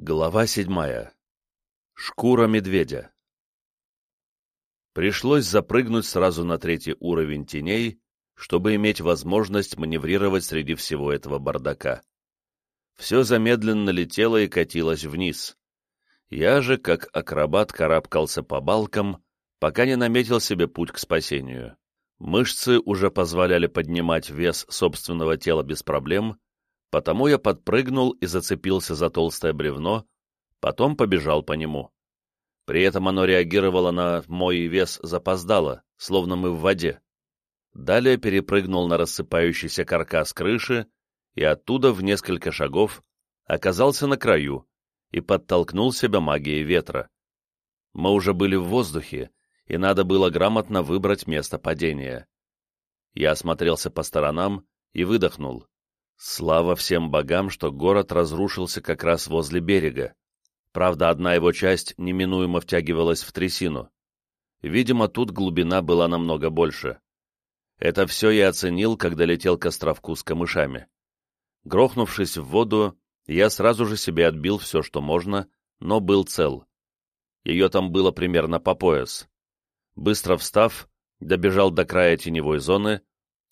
Глава седьмая. Шкура медведя. Пришлось запрыгнуть сразу на третий уровень теней, чтобы иметь возможность маневрировать среди всего этого бардака. Все замедленно летело и катилось вниз. Я же, как акробат, карабкался по балкам, пока не наметил себе путь к спасению. Мышцы уже позволяли поднимать вес собственного тела без проблем, Потому я подпрыгнул и зацепился за толстое бревно, потом побежал по нему. При этом оно реагировало на мой вес запоздало, словно мы в воде. Далее перепрыгнул на рассыпающийся каркас крыши и оттуда в несколько шагов оказался на краю и подтолкнул себя магией ветра. Мы уже были в воздухе, и надо было грамотно выбрать место падения. Я осмотрелся по сторонам и выдохнул. Слава всем богам, что город разрушился как раз возле берега. Правда, одна его часть неминуемо втягивалась в трясину. Видимо, тут глубина была намного больше. Это все я оценил, когда летел к островку с камышами. Грохнувшись в воду, я сразу же себе отбил все, что можно, но был цел. Ее там было примерно по пояс. Быстро встав, добежал до края теневой зоны,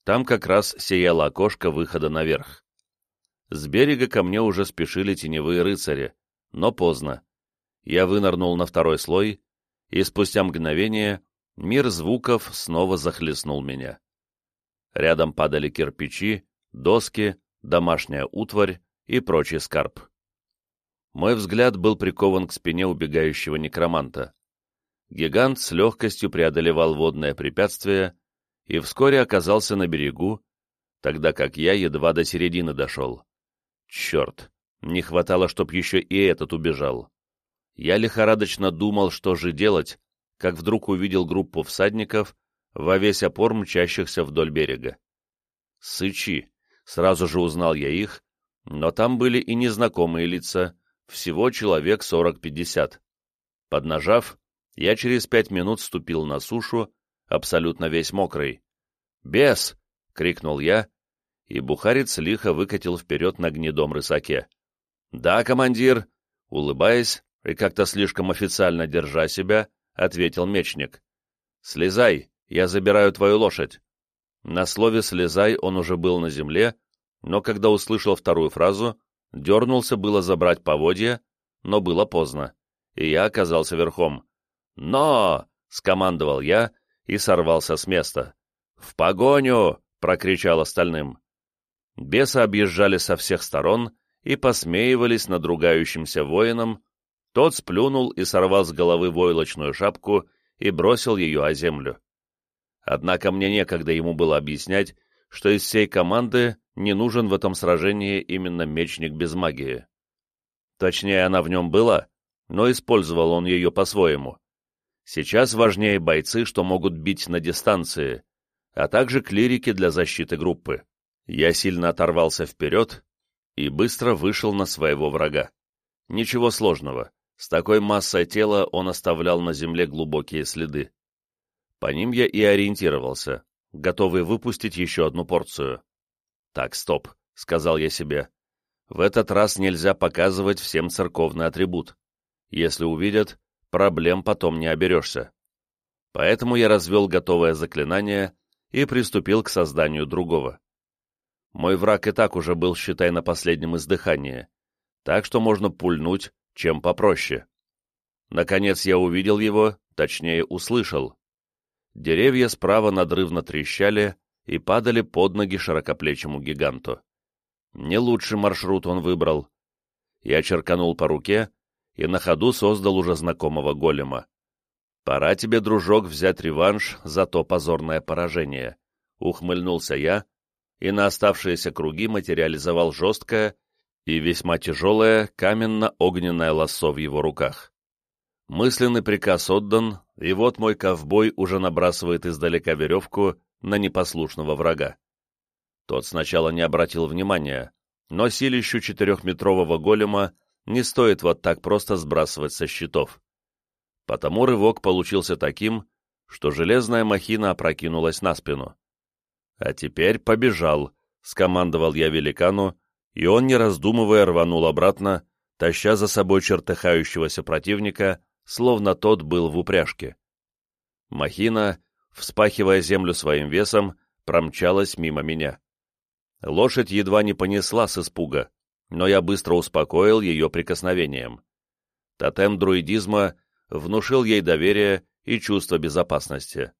там как раз сияло окошко выхода наверх. С берега ко мне уже спешили теневые рыцари, но поздно. Я вынырнул на второй слой, и спустя мгновение мир звуков снова захлестнул меня. Рядом падали кирпичи, доски, домашняя утварь и прочий скарб. Мой взгляд был прикован к спине убегающего некроманта. Гигант с легкостью преодолевал водное препятствие и вскоре оказался на берегу, тогда как я едва до середины дошел. Черт, не хватало, чтоб еще и этот убежал. Я лихорадочно думал, что же делать, как вдруг увидел группу всадников во весь опор мчащихся вдоль берега. Сычи, сразу же узнал я их, но там были и незнакомые лица, всего человек сорок-пятьдесят. Поднажав, я через пять минут ступил на сушу абсолютно весь мокрый. «Бес!» — крикнул я, и бухарец лихо выкатил вперед на гнедом рысаке. «Да, командир!» — улыбаясь и как-то слишком официально держа себя, ответил мечник. «Слезай, я забираю твою лошадь». На слове «слезай» он уже был на земле, но когда услышал вторую фразу, дернулся было забрать поводья, но было поздно, и я оказался верхом. «Но!» — скомандовал я и сорвался с места. «В погоню!» — прокричал остальным. Бесы объезжали со всех сторон и посмеивались над ругающимся воином. Тот сплюнул и сорвал с головы войлочную шапку и бросил ее о землю. Однако мне некогда ему было объяснять, что из всей команды не нужен в этом сражении именно мечник без магии. Точнее, она в нем была, но использовал он ее по-своему. Сейчас важнее бойцы, что могут бить на дистанции, а также клирики для защиты группы. Я сильно оторвался вперед и быстро вышел на своего врага. Ничего сложного, с такой массой тела он оставлял на земле глубокие следы. По ним я и ориентировался, готовый выпустить еще одну порцию. «Так, стоп», — сказал я себе. «В этот раз нельзя показывать всем церковный атрибут. Если увидят, проблем потом не оберешься. Поэтому я развел готовое заклинание и приступил к созданию другого. Мой враг и так уже был, считай, на последнем издыхании, так что можно пульнуть, чем попроще. Наконец я увидел его, точнее услышал. Деревья справа надрывно трещали и падали под ноги широкоплечему гиганту. Не лучший маршрут он выбрал. Я черканул по руке, и на ходу создал уже знакомого голема. «Пора тебе, дружок, взять реванш за то позорное поражение», — ухмыльнулся я, и на оставшиеся круги материализовал жесткое и весьма тяжелое каменно-огненное лассо в его руках. Мысленный приказ отдан, и вот мой ковбой уже набрасывает издалека веревку на непослушного врага. Тот сначала не обратил внимания, но силищу четырехметрового голема не стоит вот так просто сбрасывать со счетов. Потому рывок получился таким, что железная махина опрокинулась на спину. «А теперь побежал», — скомандовал я великану, и он, не раздумывая, рванул обратно, таща за собой чертыхающегося противника, словно тот был в упряжке. Махина, вспахивая землю своим весом, промчалась мимо меня. Лошадь едва не понесла с испуга, но я быстро успокоил ее прикосновением. Тотем друидизма внушил ей доверие и чувство безопасности.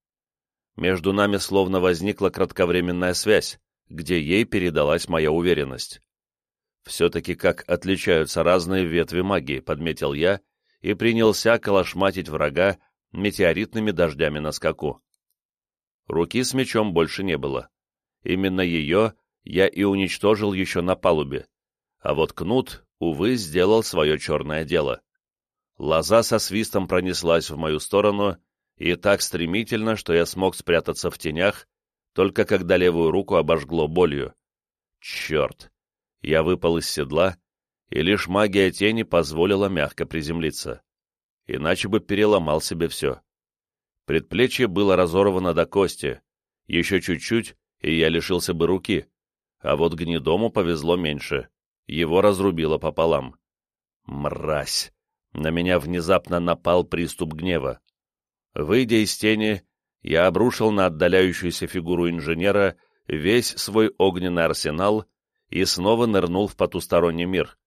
Между нами словно возникла кратковременная связь, где ей передалась моя уверенность. «Все-таки как отличаются разные ветви магии», — подметил я, и принялся калашматить врага метеоритными дождями на скаку. Руки с мечом больше не было. Именно ее я и уничтожил еще на палубе, а вот кнут, увы, сделал свое черное дело. Лоза со свистом пронеслась в мою сторону, и так стремительно, что я смог спрятаться в тенях, только когда левую руку обожгло болью. Черт! Я выпал из седла, и лишь магия тени позволила мягко приземлиться. Иначе бы переломал себе все. Предплечье было разорвано до кости, еще чуть-чуть, и я лишился бы руки, а вот гнедому повезло меньше, его разрубило пополам. Мразь! На меня внезапно напал приступ гнева. Выйдя из тени, я обрушил на отдаляющуюся фигуру инженера весь свой огненный арсенал и снова нырнул в потусторонний мир.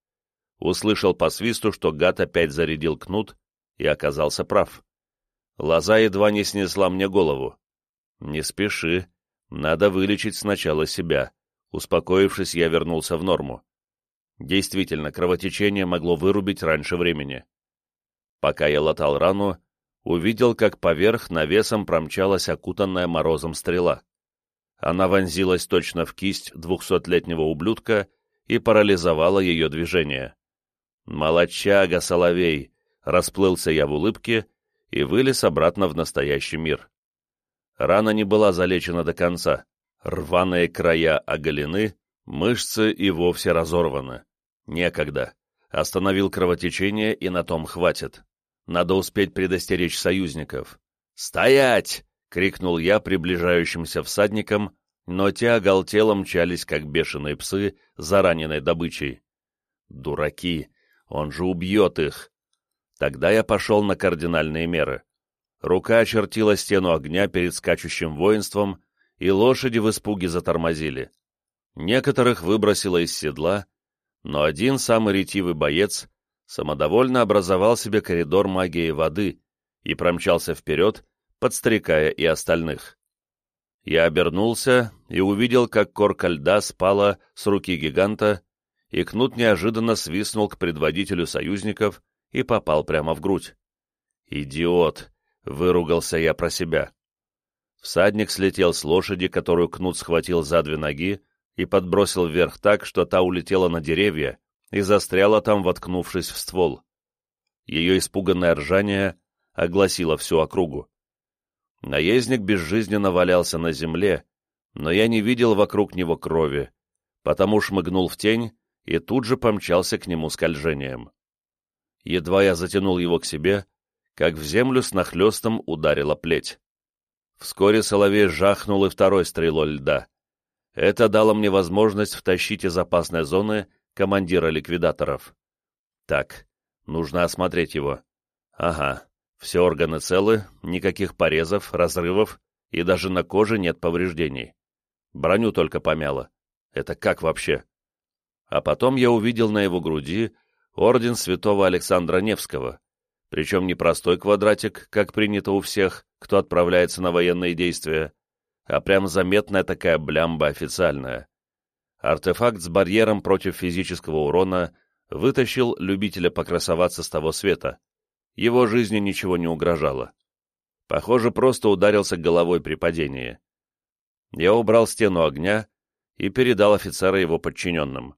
Услышал по свисту, что гад опять зарядил кнут, и оказался прав. Лоза едва не снесла мне голову. «Не спеши, надо вылечить сначала себя». Успокоившись, я вернулся в норму. Действительно, кровотечение могло вырубить раньше времени. Пока я латал рану, увидел, как поверх навесом промчалась окутанная морозом стрела. Она вонзилась точно в кисть двухсотлетнего ублюдка и парализовала ее движение. «Молодчага, соловей!» — расплылся я в улыбке и вылез обратно в настоящий мир. Рана не была залечена до конца, рваные края оголены, мышцы и вовсе разорваны. Некогда. Остановил кровотечение, и на том хватит. Надо успеть предостеречь союзников. «Стоять!» — крикнул я приближающимся всадникам, но те оголтело мчались, как бешеные псы, за раненой добычей. «Дураки! Он же убьет их!» Тогда я пошел на кардинальные меры. Рука очертила стену огня перед скачущим воинством, и лошади в испуге затормозили. Некоторых выбросило из седла, но один самый ретивый боец самодовольно образовал себе коридор магии воды и промчался вперед, подстрекая и остальных. Я обернулся и увидел, как корка льда спала с руки гиганта, и кнут неожиданно свистнул к предводителю союзников и попал прямо в грудь. «Идиот!» — выругался я про себя. Всадник слетел с лошади, которую кнут схватил за две ноги, и подбросил вверх так, что та улетела на деревья и застряла там, воткнувшись в ствол. Ее испуганное ржание огласило всю округу. Наездник безжизненно валялся на земле, но я не видел вокруг него крови, потому шмыгнул в тень и тут же помчался к нему скольжением. Едва я затянул его к себе, как в землю с нахлестом ударила плеть. Вскоре соловей жахнул и второй стрелой льда. Это дало мне возможность втащить из опасной зоны командира ликвидаторов. Так, нужно осмотреть его. Ага, все органы целы, никаких порезов, разрывов, и даже на коже нет повреждений. Броню только помяло. Это как вообще? А потом я увидел на его груди орден святого Александра Невского, причем не простой квадратик, как принято у всех, кто отправляется на военные действия, а прям заметная такая блямба официальная. Артефакт с барьером против физического урона вытащил любителя покрасоваться с того света. Его жизни ничего не угрожало. Похоже, просто ударился головой при падении. Я убрал стену огня и передал офицера его подчиненным.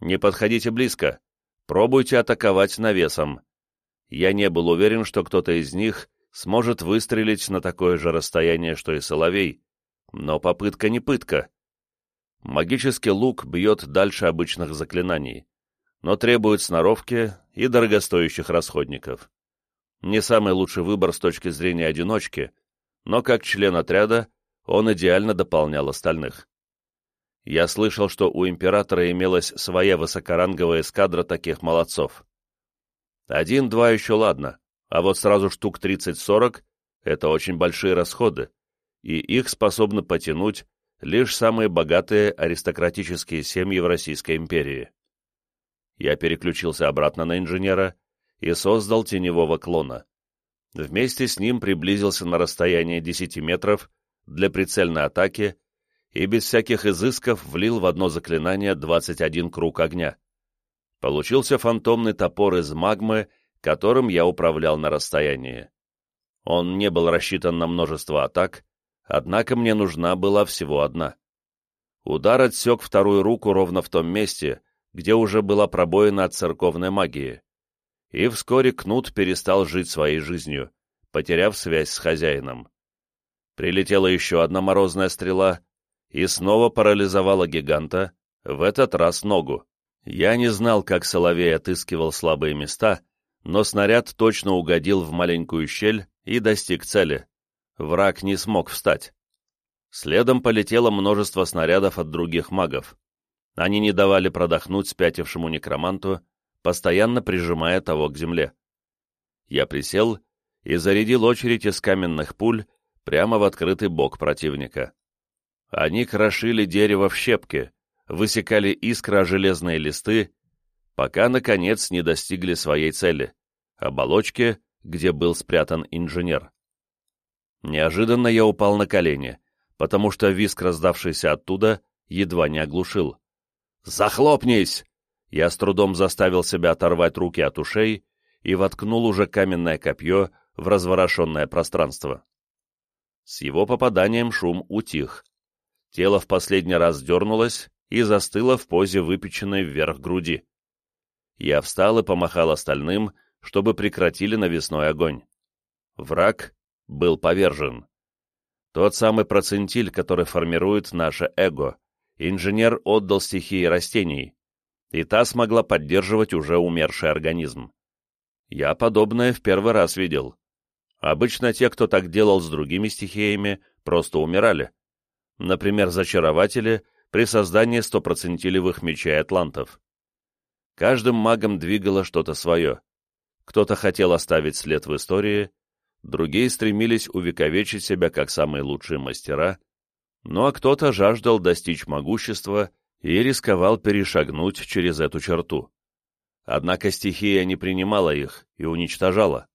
«Не подходите близко. Пробуйте атаковать навесом». Я не был уверен, что кто-то из них сможет выстрелить на такое же расстояние, что и Соловей, но попытка не пытка. Магический лук бьет дальше обычных заклинаний, но требует сноровки и дорогостоящих расходников. Не самый лучший выбор с точки зрения одиночки, но как член отряда он идеально дополнял остальных. Я слышал, что у императора имелась своя высокоранговая эскадра таких молодцов. Один-два еще ладно, а вот сразу штук 30-40 — это очень большие расходы, и их способны потянуть лишь самые богатые аристократические семьи в Российской империи. Я переключился обратно на инженера и создал теневого клона. Вместе с ним приблизился на расстояние 10 метров для прицельной атаки и без всяких изысков влил в одно заклинание 21 круг огня. Получился фантомный топор из магмы, которым я управлял на расстоянии. Он не был рассчитан на множество атак, однако мне нужна была всего одна. Удар отсек вторую руку ровно в том месте, где уже была пробоина от церковной магии. И вскоре Кнут перестал жить своей жизнью, потеряв связь с хозяином. Прилетела еще одна морозная стрела, и снова парализовала гиганта, в этот раз ногу. Я не знал, как Соловей отыскивал слабые места, но снаряд точно угодил в маленькую щель и достиг цели. Враг не смог встать. Следом полетело множество снарядов от других магов. Они не давали продохнуть спятившему некроманту, постоянно прижимая того к земле. Я присел и зарядил очередь из каменных пуль прямо в открытый бок противника. Они крошили дерево в щепки, высекали искры о железные листы, пока, наконец, не достигли своей цели — оболочки, где был спрятан инженер. Неожиданно я упал на колени, потому что виск, раздавшийся оттуда, едва не оглушил. «Захлопнись!» Я с трудом заставил себя оторвать руки от ушей и воткнул уже каменное копье в разворошенное пространство. С его попаданием шум утих, Тело в последний раз дернулось и застыло в позе выпеченной вверх груди. Я встал и помахал остальным, чтобы прекратили навесной огонь. Враг был повержен. Тот самый процентиль, который формирует наше эго, инженер отдал стихии растений, и та смогла поддерживать уже умерший организм. Я подобное в первый раз видел. Обычно те, кто так делал с другими стихиями, просто умирали например, зачарователи при создании стопроцентилевых мечей атлантов. Каждым магом двигало что-то свое. Кто-то хотел оставить след в истории, другие стремились увековечить себя как самые лучшие мастера, ну а кто-то жаждал достичь могущества и рисковал перешагнуть через эту черту. Однако стихия не принимала их и уничтожала.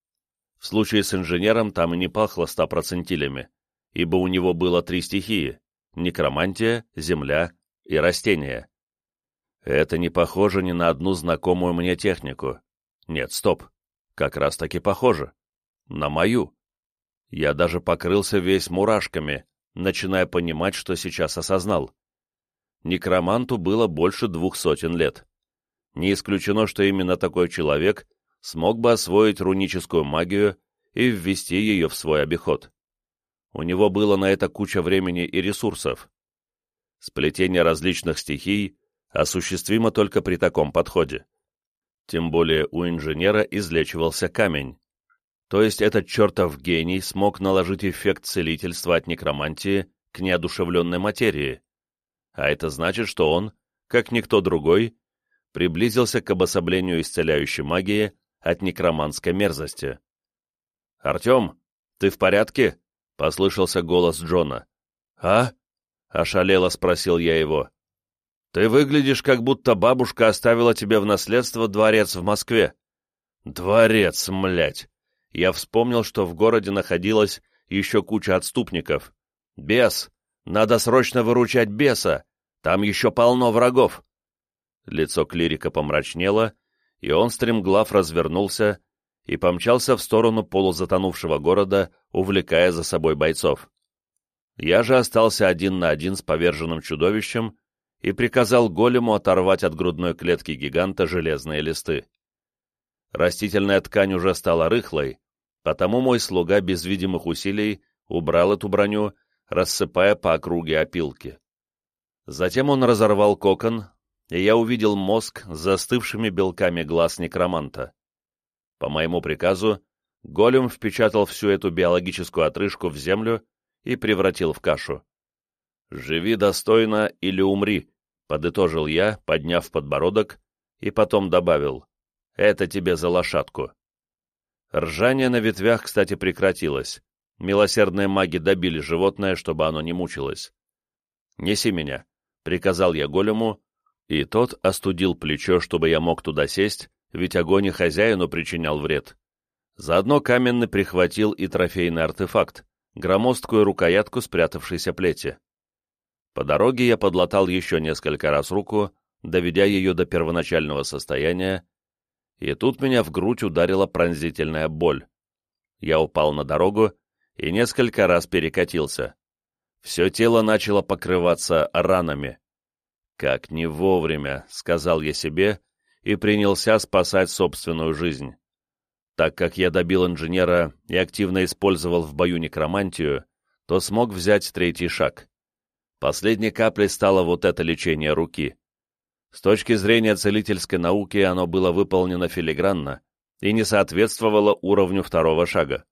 В случае с инженером там и не пахло стопроцентилями, ибо у него было три стихии некромантия, земля и растения. Это не похоже ни на одну знакомую мне технику. Нет, стоп. Как раз таки похоже. На мою. Я даже покрылся весь мурашками, начиная понимать, что сейчас осознал. Некроманту было больше двух сотен лет. Не исключено, что именно такой человек смог бы освоить руническую магию и ввести ее в свой обиход. У него было на это куча времени и ресурсов. Сплетение различных стихий осуществимо только при таком подходе. Тем более у инженера излечивался камень. То есть этот чертов гений смог наложить эффект целительства от некромантии к неодушевленной материи. А это значит, что он, как никто другой, приблизился к обособлению исцеляющей магии от некроманской мерзости. «Артем, ты в порядке?» — послышался голос Джона. «А?» — ошалело спросил я его. «Ты выглядишь, как будто бабушка оставила тебе в наследство дворец в Москве». «Дворец, млять!» Я вспомнил, что в городе находилась еще куча отступников. «Бес! Надо срочно выручать беса! Там еще полно врагов!» Лицо клирика помрачнело, и он стремглав развернулся и помчался в сторону полузатонувшего города, увлекая за собой бойцов. Я же остался один на один с поверженным чудовищем и приказал голему оторвать от грудной клетки гиганта железные листы. Растительная ткань уже стала рыхлой, потому мой слуга без видимых усилий убрал эту броню, рассыпая по округе опилки. Затем он разорвал кокон, и я увидел мозг с застывшими белками глаз некроманта. По моему приказу, голем впечатал всю эту биологическую отрыжку в землю и превратил в кашу. «Живи достойно или умри», — подытожил я, подняв подбородок, и потом добавил. «Это тебе за лошадку». Ржание на ветвях, кстати, прекратилось. Милосердные маги добили животное, чтобы оно не мучилось. «Неси меня», — приказал я голему, и тот остудил плечо, чтобы я мог туда сесть, ведь огонь и хозяину причинял вред. Заодно каменный прихватил и трофейный артефакт, громоздкую рукоятку спрятавшейся плети. По дороге я подлатал еще несколько раз руку, доведя ее до первоначального состояния, и тут меня в грудь ударила пронзительная боль. Я упал на дорогу и несколько раз перекатился. Все тело начало покрываться ранами. «Как не вовремя», — сказал я себе, и принялся спасать собственную жизнь. Так как я добил инженера и активно использовал в бою некромантию, то смог взять третий шаг. Последней каплей стало вот это лечение руки. С точки зрения целительской науки оно было выполнено филигранно и не соответствовало уровню второго шага,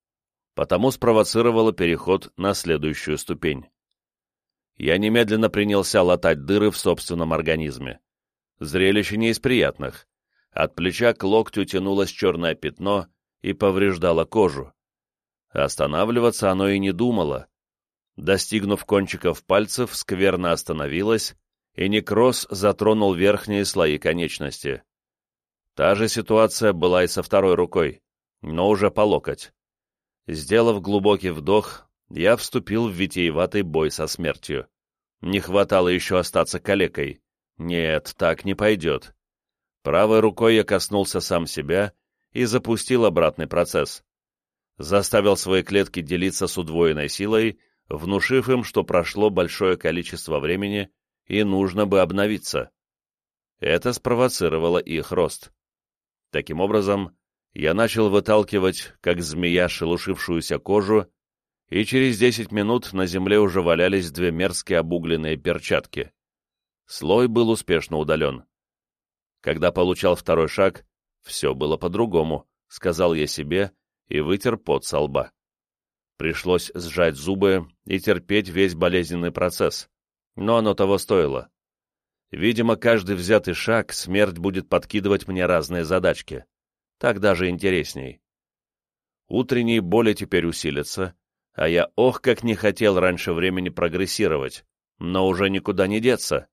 потому спровоцировало переход на следующую ступень. Я немедленно принялся латать дыры в собственном организме. Зрелище не из приятных. От плеча к локтю тянулось черное пятно и повреждало кожу. Останавливаться оно и не думало. Достигнув кончиков пальцев, скверно остановилось, и некроз затронул верхние слои конечности. Та же ситуация была и со второй рукой, но уже по локоть. Сделав глубокий вдох, я вступил в витиеватый бой со смертью. Не хватало еще остаться калекой. Нет, так не пойдет. Правой рукой я коснулся сам себя и запустил обратный процесс. Заставил свои клетки делиться с удвоенной силой, внушив им, что прошло большое количество времени и нужно бы обновиться. Это спровоцировало их рост. Таким образом, я начал выталкивать, как змея, шелушившуюся кожу, и через десять минут на земле уже валялись две мерзкие обугленные перчатки. Слой был успешно удален. Когда получал второй шаг, все было по-другому, сказал я себе и вытер пот со лба. Пришлось сжать зубы и терпеть весь болезненный процесс, но оно того стоило. Видимо, каждый взятый шаг смерть будет подкидывать мне разные задачки. Так даже интересней. Утренние боли теперь усилятся, а я ох, как не хотел раньше времени прогрессировать, но уже никуда не деться.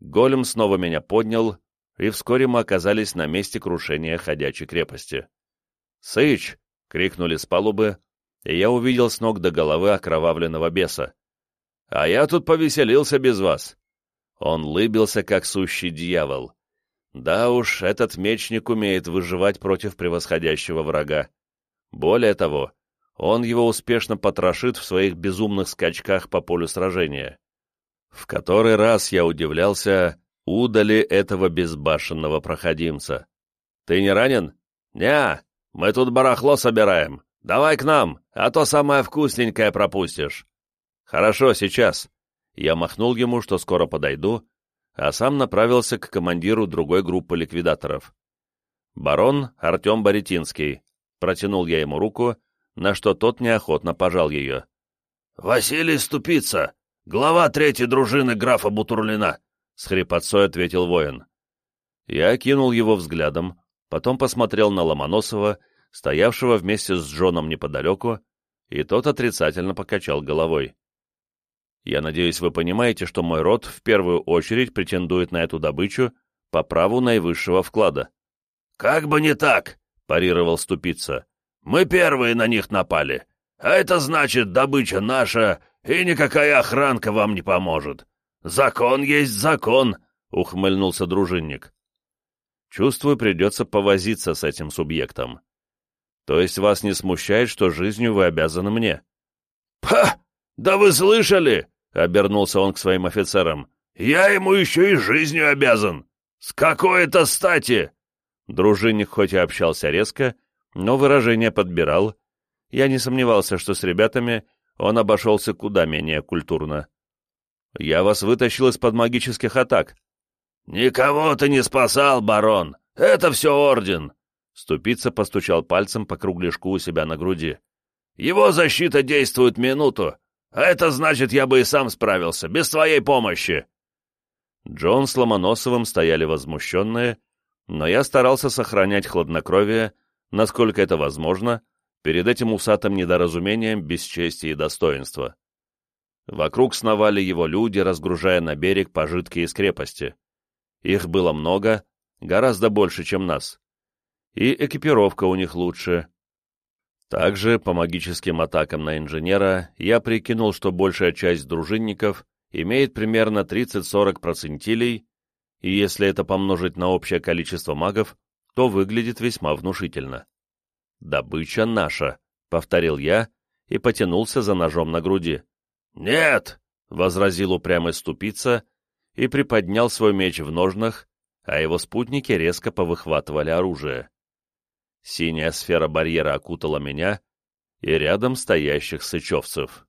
Голем снова меня поднял, и вскоре мы оказались на месте крушения ходячей крепости. «Сыч!» — крикнули с палубы, и я увидел с ног до головы окровавленного беса. «А я тут повеселился без вас!» Он лыбился, как сущий дьявол. Да уж, этот мечник умеет выживать против превосходящего врага. Более того, он его успешно потрошит в своих безумных скачках по полю сражения. В который раз я удивлялся, удали этого безбашенного проходимца. «Ты не ранен?» «Не, мы тут барахло собираем. Давай к нам, а то самое вкусненькое пропустишь». «Хорошо, сейчас». Я махнул ему, что скоро подойду, а сам направился к командиру другой группы ликвидаторов. «Барон Артем Боретинский». Протянул я ему руку, на что тот неохотно пожал ее. «Василий Ступица, глава третьей дружины графа Бутурлина», — с хрипотцой ответил воин. Я кинул его взглядом, потом посмотрел на Ломоносова, стоявшего вместе с Джоном неподалеку, и тот отрицательно покачал головой. Я надеюсь, вы понимаете, что мой род в первую очередь претендует на эту добычу по праву наивысшего вклада. «Как бы не так!» — парировал Ступица. «Мы первые на них напали, а это значит, добыча наша, и никакая охранка вам не поможет. Закон есть закон!» — ухмыльнулся дружинник. «Чувствую, придется повозиться с этим субъектом. То есть вас не смущает, что жизнью вы обязаны мне?» «Па! Да вы слышали!» — обернулся он к своим офицерам. «Я ему еще и жизнью обязан! С какой это стати?» Дружинник хоть и общался резко, но выражение подбирал. Я не сомневался, что с ребятами он обошелся куда менее культурно. «Я вас вытащил из-под магических атак». «Никого ты не спасал, барон! Это все орден!» Ступица постучал пальцем по кругляшку у себя на груди. «Его защита действует минуту, это значит, я бы и сам справился, без твоей помощи!» Джон с Ломоносовым стояли возмущенные, но я старался сохранять хладнокровие, насколько это возможно, перед этим усатым недоразумением бесчестия и достоинства. Вокруг сновали его люди, разгружая на берег пожитки из крепости. Их было много, гораздо больше, чем нас. И экипировка у них лучше. Также, по магическим атакам на инженера, я прикинул, что большая часть дружинников имеет примерно 30-40 процентилей, и если это помножить на общее количество магов, то выглядит весьма внушительно. «Добыча наша», — повторил я и потянулся за ножом на груди. «Нет!» — возразил упрямый ступица и приподнял свой меч в ножнах, а его спутники резко повыхватывали оружие. Синяя сфера барьера окутала меня и рядом стоящих сычевцев.